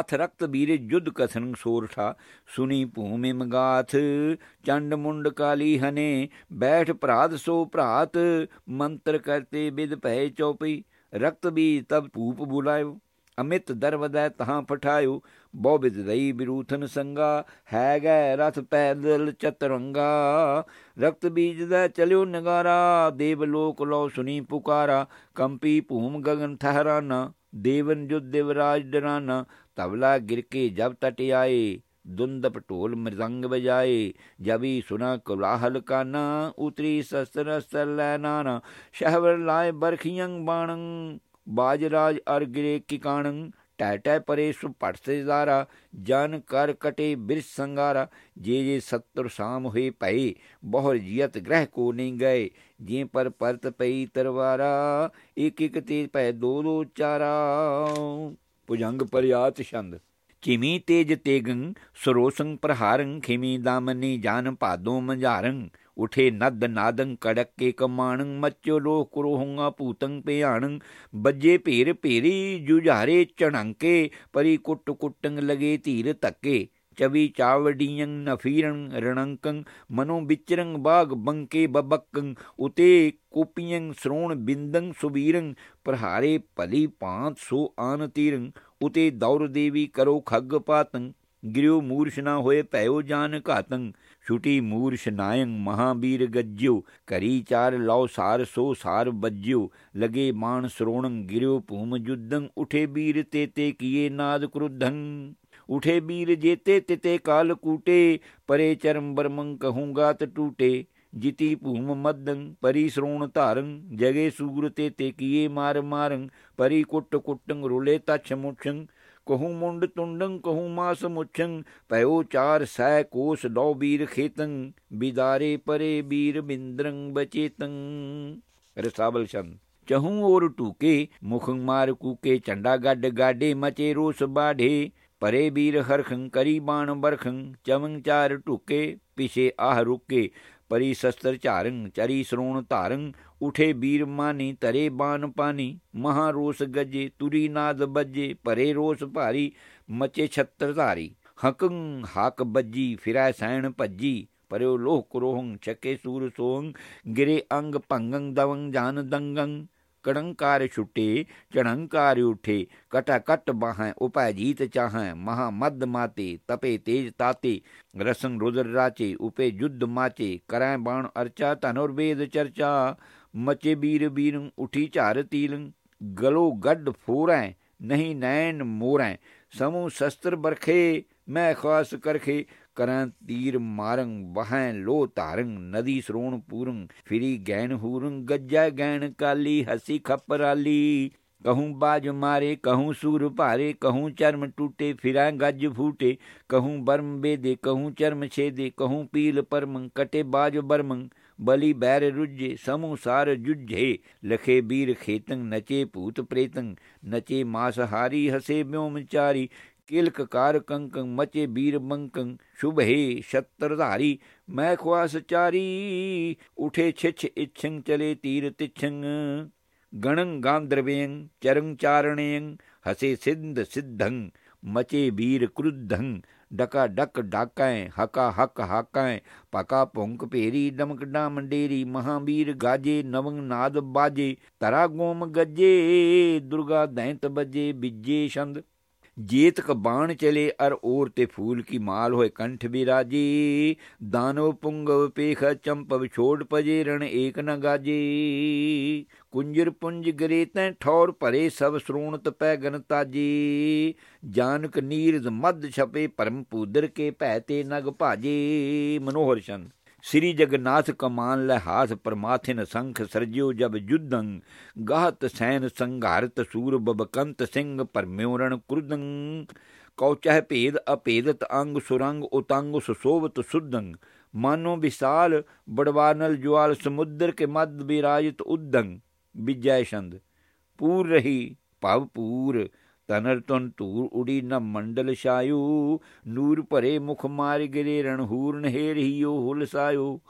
ਅਥ ਰਕਤ ਬੀਰੇ ਜੁਦ ਕਥਨ ਸੋਰਠਾ ਸੁਨੀ ਭੂਮਿ ਮਗਾਥ ਚੰਡ ਮੁੰਡ ਕਾਲੀ ਹਨੇ, ਬੈਠ ਭਰਾਤ ਸੋ ਭਰਾਤ, ਮੰਤਰ ਕਰਤੇ ਬਿਦ ਭੈ ਚੌਪਈ ਰਕਤ ਬੀ ਤਬ ਭੂਪ ਬੁਲਾਇਓ। ਅਮਿਤ ਦਰਵਦੈ ਤਹਾਂ ਪਠਾਇਓ ਬੋਬਿਦ ਰਈ ਬਿਰੂਥਨ ਸੰਗਾ ਹੈ ਗੈ ਰਥ ਪੈਦਲ ਚਤਰੰਗਾ। ਰਕਤ ਬੀਜ ਦਾ ਚਲਿਓ ਨਗਾਰਾ, ਦੇਵ ਲੋਕ ਲੋ ਸੁਨੀ ਪੁਕਾਰਾ, ਕੰਪੀ ਭੂਮ ਗगन ਠਹਰਾਨਾ, ਦੇਵਨ ਜੋ ਦੇਵਰਾਜ ਡਰਾਨਾ। ਤਬਲਾ ਗਿਰ ਕੇ ਜਬ ਤਟ ਆਏ ਦੁੰਦ ਪਟੋਲ ਮਰਦੰਗ ਵਜਾਏ, ਜਬੀ ਸੁਨਾ ਕੁਲਾਹਲ ਕਾਨਾ, ਉਤਰੀ ਸਸਤਰ ਸਤਰ ਨਾਨਾ। ਸ਼ਹਵਰ ਲਾਏ ਬਰਖੀਆਂ ਬਾਣੰ ਬਾਜਰਾਜ ਅਰ ਗਿਰੇ ਕਿਕਾਣੰ ਟੈ ਟੈ ਪਰੇ ਸੁ ਪਟਸੇ ਜ਼ਾਰਾ, ਜਨ ਕਰ ਕਟੇ ਬਿਰ ਸੰਗਾਰਾ, ਜੇ ਜੇ ਸਤਰ ਸ਼ਾਮ ਹੋਏ ਭਈ, ਬਹੁਰ ਜੀਤ ਗ੍ਰਹਿ ਕੋ ਨਹੀਂ ਗਏ ਜੇ ਪਰ ਪਰਤ ਪਈ ਤਰਵਾਰਾ, ਇਕ ਇੱਕ ਤੇ ਪੈ ਦੋ ਦੋ ਚਾਰਾ। ਪੁਜੰਗ ਪਰਿਆਤ ਛੰਦ, ਚਿਮੀ ਤੇਜ ਤੇਗੰ, ਸਰੋਸੰ ਪ੍ਰਹਾਰੰ, ਖਿਮੀ ਦਾਮਨੀ ਜਾਨ ਭਾਦੋ ਮੰਝਾਰੰ। ਉਠੇ ਨਦ ਨਾਦੰ ਕੜਕ ਕੇ ਕਮਾਣੰ, ਮੱਚੋ ਲੋ ਕਰੋਹੰਗਾ ਪੂਤੰ ਪਿਆਣੰ ਬੱਜੇ ਭੇਰ ਭੇਰੀ ਜੁਝਾਰੇ ਚਣੰਕੇ, ਪਰੀ ਕੁੱਟ ਕੁੱਟੰ ਲਗੇ ਧੀਰ ਧੱਕੇ, ਚਵੀ ਚਾਵੜੀਆਂ ਨਫੀਰੰ ਰਣੰਕੰ, ਮਨੋ ਵਿਚਰੰ ਬਾਗ ਬੰਕੇ ਬਬਕੰ, ਉਤੇ ਕੋਪੀਆਂ ਸਰੋਣ ਬਿੰਦੰ ਸੁਬੀਰੰ ਪ੍ਰਹਾਰੇ ਭਲੀ ਪਾਂਤ ਸੋ ਆਨ ਤੀਰੰ, ਉਤੇ ਦੌਰ ਦੇਵੀ ਕਰੋ ਖੱਗ ਪਾਤੰ ਗਿਰਿਓ ਮੂਰਛ ਨਾ ਹੋਏ ਭਇਓ ਜਾਨ ਘਾਤੰ, ਛੁਟੀ ਮੂਰਛ ਨਾਇੰ ਮਹਾਬੀਰ ਗੱਜਿਓ ਕਰੀ ਚਾਰ ਲਓ ਸਾਰ ਸੋ ਸਾਰ ਬੱਜਿਓ ਲਗੇ ਮਾਨ ਸਰੋਣੰ ਗਿਰਿਓ ਭੂਮ ਜੁਦੰ ਉਠੇ ਬੀਰ ਤੇਤੇ ਤੇ ਕੀਏ ਨਾਦ ਕ੍ਰੁਧੰ। ਉਠੇ ਬੀਰ ਜੇਤੇ ਤਿਤੇ ਕਾਲ ਕੂਟੇ, ਪਰੇ ਚਰਮ ਬਰਮੰ ਕਹੂੰਗਾ ਤ ਟੂਟੇ। ਜਿਤੀ ਭੂਮ ਮਦੰ ਪਰੀ ਸਰੋਣ ਧਾਰੰ, ਜਗੇ ਸੂਰ ਤੇ ਤੇ ਕੀਏ ਮਾਰ ਮਾਰੰ, ਪਰੀ ਕੁੱਟ ਕੁੱਟੰ ਰੁਲੇ ਤਛ ਮੁਛੰ ਕਹੂ ਮੁੰਡ ਤੁੰਡੰ ਕਹੂ ਮਾਸ ਮੁਛੰ ਪਇਓ ਚਾਰ ਸੈ ਕੋਸ ਲੋ ਬੀਰ ਖੇਤੰ ਬਿਦਾਰੇ ਪਰੇ ਬੀਰ ਬਿੰਦਰੰ ਬਚੇਤੰ ਰਸਾਬਲ ਛੰਦ ਚਹੂ ਔਰ ਟੂਕੇ ਮੁਖੰ ਮਾਰ ਕੂਕੇ ਚੰਡਾ ਗੱਡ ਗਾਡੇ ਮਚੇ ਰੋਸ ਬਾਢੇ ਪਰੇ ਬੀਰ ਹਰਖੰ ਕਰੀ ਬਾਣ ਬਰਖੰ ਚਮੰ ਚਾਰ ਟੁਕੇ ਪਿਛੇ ਆਹ ਰੁਕੇ ਪਰੀ ਸ਼ਸਤਰ ਝਾਰੰ ਚਰੀ ਸਰੋਣ ਧਾਰੰ ਉਠੇ ਬੀਰ ਮਾਨੀ, ਤਰੇ ਬਾਨ ਪਾਨੀ, ਮਹਾ ਰੋਸ ਗੱਜੇ, ਤੁਰੀ ਨਾਦ ਬੱਜੇ, ਭਰੇ ਰੋਸ ਭਾਰੀ, ਮਚੇ ਛੱਤਰ ਧਾਰੀ। ਹਕੰ ਹਾਕ ਬੱਜੀ, ਫਿਰੈ ਸੈਣ ਭੱਜੀ ਪਰਿਓ ਲੋਹ ਕਰੋਹੰ, ਛਕੇ ਸੂਰ ਸੋਹੰ, ਗਿਰੇ ਅੰਗ ਭੰਗੰ ਦਵੰ ਜਾਨ ਦੰਗੰ। ਕੜੰਕਾਰ ਛੁਟੇ, ਚੜੰਕਾਰ ਉਠੇ ਕਟਾ ਕਟ ਬਾਹਾਂ ਉਪੈ ਜੀਤ ਚਾਹਾਂ ਮਹਾ ਮਦ ਮਾਤੇ, ਤਪੇ ਤੇਜ ਤਾਤੇ ਰਸੰ ਰੁਦਰ ਰਾਚੇ, ਉਪੇ ਜੁਦ ਮਾਚੇ, ਕਰੈ ਬਾਣ ਅਰਚਾ ਧਨੁਰ ਵੇਦ ਚਰਚਾ, ਮਚੇ ਬੀਰ ਬੀਰ, ਉਠੀ ਝਾਰ ਤੀਲ, ਗਲੋ ਗੱਡ ਫੋਰੈ, ਨਹੀਂ ਨੈਣ ਮੋਰੈ ਸਮੂ ਸ਼ਸਤਰ ਬਰਖੇ ਮੈਂ ਖਾਸ ਕਰਖੇ ਕਰਾਂ ਤੀਰ ਮਾਰੰ, ਵਹੈ ਲੋ ਧਾਰੰ, ਨਦੀ ਸਰੋਣ ਪੂਰੰ, ਫਿਰੀ ਗੈਨ ਹੂਰੰ, ਗੱਜਾ ਗੈਨ ਕਾਲੀ, ਹਸੀ ਖਪਰਾਲੀ। ਕਹੂੰ ਬਾਜ ਮਾਰੇ, ਕਹੂੰ ਸੂਰ ਭਾਰੇ, ਕਹੂੰ ਚਰਮ ਟੂਟੇ, ਫਿਰਾਂ ਗੱਜ ਫੂਟੇ। ਕਹੂੰ ਬਰਮ ਬੇਦੇ, ਕਹੂੰ ਚਰਮ ਛੇਦੇ, ਕਹੂੰ ਪੀਲ ਪਰਮ, ਕਟੇ ਬਾਜ ਬਰਮੰ, ਬਲੀ ਬੈਰ ਰੁਜੇ ਸਮੂ ਸਾਰ ਜੁਝੇ। ਲਖੇ ਬੀਰ ਖੇਤੰ, ਨਚੇ ਭੂਤ ਪ੍ਰੇਤੰ, ਨਚੇ ਮਾਸਹਾਰੀ, ਹਸੇ ਬਿਉਮਚਾਰੀ ਕਿਲਕ ਕਾਰ ਕੰਕੰ ਮਚੇ ਬੀਰ ਮੰਕੰ, ਸ਼ੁਭ ਹੈ ਛਤਰ ਧਾਰੀ ਮੈਂ ਖਵਾਸ ਚਾਰੀ, ਉਠੇ ਛਿਛ ਇਛੰ, ਚਲੇ ਤੀਰ ਤਿਛੰ। ਗਣੰ ਗਾਂਧਰਵੇੰ ਚਰੰ ਚਾਰਣੇੰ ਹਸੇ ਸਿੰਧ ਸਿੱਧੰ, ਮਚੇ ਬੀਰ ਕ੍ਰੁੱਧੰ। ਡਕਾ ਡਕ ਡਾਕੈ, ਹਕਾ ਹਕ ਹਾਕੈ, ਪਕਾ ਭੁੰਕ ਭੇਰੀ ਡਮਕਡਾ ਮੰਡੇਰੀ ਮਹਾਬੀਰ ਗਾਜੇ, ਨਵੰ ਨਾਦ ਬਾਜੇ, ਤਰਾ ਗੋਮ ਗੱਜੇ, ਦੁਰਗਾ ਦੈਂਤ ਬਜੇ, ਬਿਜੇ ਛੰਦ। ਜੀਤ ਬਾਣ ਚਲੇ ਅਰ ਔਰ ਤੇ ਫੂਲ ਕੀ ਮਾਲ ਹੋਏ ਕੰਠ ਬਿਰਾਜੀ। ਦਾਨਵ ਪੁੰਗਵ ਪੇਖ ਚੰਪਵ ਛੋੜ ਪਜੇ ਰਣ ਏਕ ਨ ਗਾਜੀ। ਕੁੰਜਰ ਪੁੰਜ ਗਰੇ ਤੈ ਠੌਰ ਭਰੇ ਸਭ ਸਰੂਣਤ ਪੈ ਗਨ ਤਾਜੀ। ਜਾਨਕ ਨੀਰਜ ਮਦ ਛਪੇ ਪਰਮ ਪੂਦਰ ਕੇ ਭੈ ਤੇ ਨਗ ਭਾਜੇ। ਮਨੋਹਰ ਚੰਦ। ਸ੍ਰੀ ਜਗਨਾਥ ਕਮਾਨ ਲੈ ਹਾਥ ਪਰਮਾਥਿਨ ਸੰਖ ਸਰਜਿਓ ਜਬ ਜੁਦੰ ਗਾਹਤ ਸੈਨ ਸੰਘਾਰਤ ਸੂਰ ਬਬਕੰਤ ਸਿੰਘ ਪਰਮਿਉਰਣ ਕੁਰਦੰ ਕਉ ਚਹਿ ਭੇਦ ਅਭੇਦਤ ਅੰਗ ਸੁਰੰਗ ਉਤੰਗ ਸੁਸੋਭਤ ਸੁਦੰ ਮਾਨੋ ਵਿਸਾਲ ਬੜਵਾਨਲ ਜਵਾਲ ਸਮੁੰਦਰ ਕੇ ਮੱਧ ਬਿਰਾਜਤ ਉਦੰ ਵਿਜੈ ਛੰਦ, ਪੂਰ ਰਹੀ ਭਵ ਤਨਰ ਤਨ ਧੂਰ ਉਡੀ ਨ ਮੰਡਲ ਛਾਇਓ। ਨੂਰ ਭਰੇ ਮੁਖ ਮਾਰ ਗਿਰੇ ਰਣਹੂਰਨ ਹੇਰਿਓ ਹੁਲਸਾਇਓ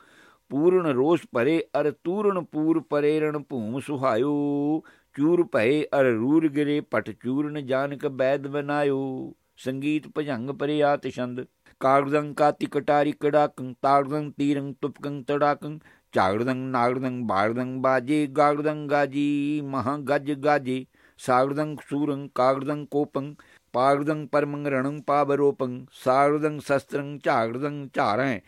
ਪੂਰਨ ਰੋਸ ਭਰੇ ਅਰ ਤੂਰਨ ਪੂਰ ਪਰੇ ਰਣ ਭੂਮ ਸੁਹਾਇਓ। ਚੂਰ ਭਏ ਅਰ ਰੂਰ ਗਿਰੇ ਪਟ ਚੂਰਨ ਜਾਨਕ ਬੈਦ ਬਨਾਇਓ। ਸੰਗੀਤ ਭਜੰਗ ਪਰੇ ਆਤ ਛੰਦ। ਕਾਗਦੰ ਕਾਤੀ ਕਟਾਰੀ ਕੜਾਕੰ, ਤਾਗਦੰ ਤੀਰੰ ਤੁਪਕੰ ਤੜਾਕੰ। ਚਾਗੜਦੰ ਨਾਗੜਦੰ ਬਾਗੜਦੰ ਬਾਜੇ, ਗਾਗੜਦੰ ਗਾਜੀ, ਮਹਾ ਗੱਜ ਗਾਜੇ। ਸਾਗੜਦੰ ਸੂਰੰ ਕਾਗੜਦੰ ਕੋਪੰ ਪਾਗੜਦੰ ਪਰਮੰ ਰਣੰ ਪਾਬਰੋਪੰ ਸਾਗੜਦੰ ਸ਼ਸਤਰੰ ਝਾਗੜਦੰ ਝਾਰੈ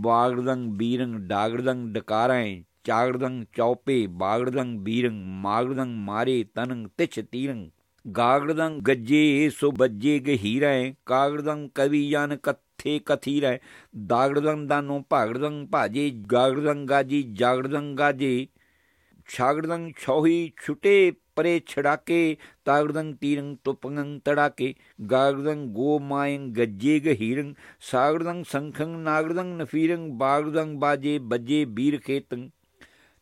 ਬਾਗੜਦੰ ਬੀਰੰ ਡਾਗੜਦੰ ਡਕਾਰੈ ਚਾਗੜਦੰ ਚੌਪੇ ਬਾਗੜਦੰ ਬੀਰੰ ਮਾਗੜਦੰ ਮਾਰੇ ਤਨੰ ਤਿਛ ਤੀਰੰ ਗਾਗੜਦੰ ਗੱਜੇ ਸੋ ਬੱਜੇ ਗਹੀਰੈ ਕਾਗੜਦੰ ਕਵੀ ਜਨ ਕਥੇ ਕਥੀਰੈ ਦਾਗੜਦੰ ਦਾਨੋ ਭਾਗੜਦੰ ਭਾਜੇ ਗਾਗੜਦੰ ਗਾਜੀ ਜਾਗੜਦੰ ਗਾਜੇ ਛਾਗੜਦੰ ਛੋਹੀ ਛੁਟੇ ਪਰੇ ਛੜਾਕੇ, ਤਾਗੜਦੰ ਤੀਰੰ ਤੁਪੰਗੰ ਤੜਾਕੇ, ਗਾਗੜਦੰ ਗੋ ਮਾਇੰ ਗੱਜੇ ਗਹੀਰੰ, ਸਾਗੜਦੰ ਸੰਖੰ ਨਾਗੜਦੰ ਨਫੀਰੰ, ਬਾਗੜਦੰ ਬਾਜੇ ਬੱਜੇ ਬੀਰ ਖੇਤੰ,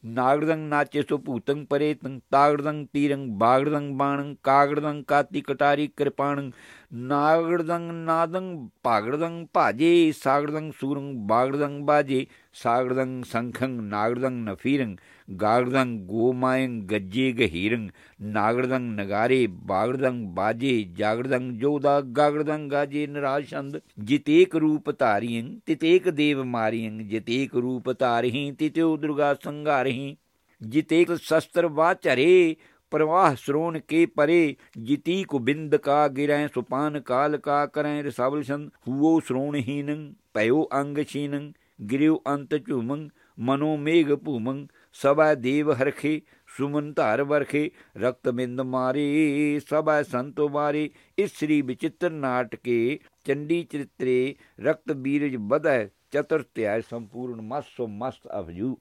ਨਾਗੜਦੰ ਨਾਚੇ ਸੋ ਭੂਤੰ ਪਰੇਤੰ, ਤਾਗੜਦੰ ਤੀਰੰ ਬਾਗੜਦੰ ਬਾਣੰ, ਕਾਗੜਦੰ ਕਾਤੀ ਕਟਾਰੀ ਕਿਰਪਾਣੰ ਨਾਗੜਦੰ ਨਾਦੰ ਭਾਗੜਦੰ ਭਾਜੇ ਸਾਗੜਦੰ ਸੂਰੰ ਬਾਗੜਦੰ ਬਾਜੇ ਸਾਗੜਦੰ ਸੰਖੰ ਨਾਗੜਦੰ ਨਫੀਰੰ ਗਾਗੜਦੰ ਗੋਮਾਇੰ ਗੱਜੇ ਗਹੀਰੰ ਨਾਗੜਦੰ ਨਗਾਰੇ ਬਾਗੜਦੰ ਬਾਜੇ ਜਾਗੜਦੰ ਜੋਦਾ ਗਾਗੜਦੰ ਗਾਜੇ ਨਿਰਾਸ਼ੰਦ ਜਿਤੇਕ ਰੂਪ ਧਾਰੀਆਂ ਤਿਤੇਕ ਦੇਵ ਮਾਰੀਆਂ ਜਿਤੇਕ ਰੂਪ ਧਾਰਹੀਂ ਤਿਤਿਓ ਦੁਰਗਾ ਸੰਘਾਰਹੀਂ, ਜਿਤੇਕ ਸ਼ਸਤਰ ਵਾਚਰੇ ਪ੍ਰਵਾਹ श्रोण के परे जिती को बिंद का गिरै सुपान काल का करें रसावल सन हुओ श्रोणहीनं पयो अंग छीनं गिरियो अंत झूमंग मनो मेघ भूमंग सबा देव हरखे सुमन ਧਾਰ ਵਰਖੇ ਰਕਤ ਬਿੰਦ ਮਾਰੇ ਸਭਾ ਸੰਤੋ ਮਾਰੇ ਇਸ ਸ੍ਰੀ ਵਿਚਿਤ੍ਰ ਨਾਟਕੇ ਚੰਡੀ ਚਰਿਤਰੇ ਰਕਤ ਬੀਰਜ ਬਧੈ ਚਤੁਰ ਧਿਆਇ ਸੰਪੂਰਨ ਮਸੋ ਮਸਤ ਅਭਜੂ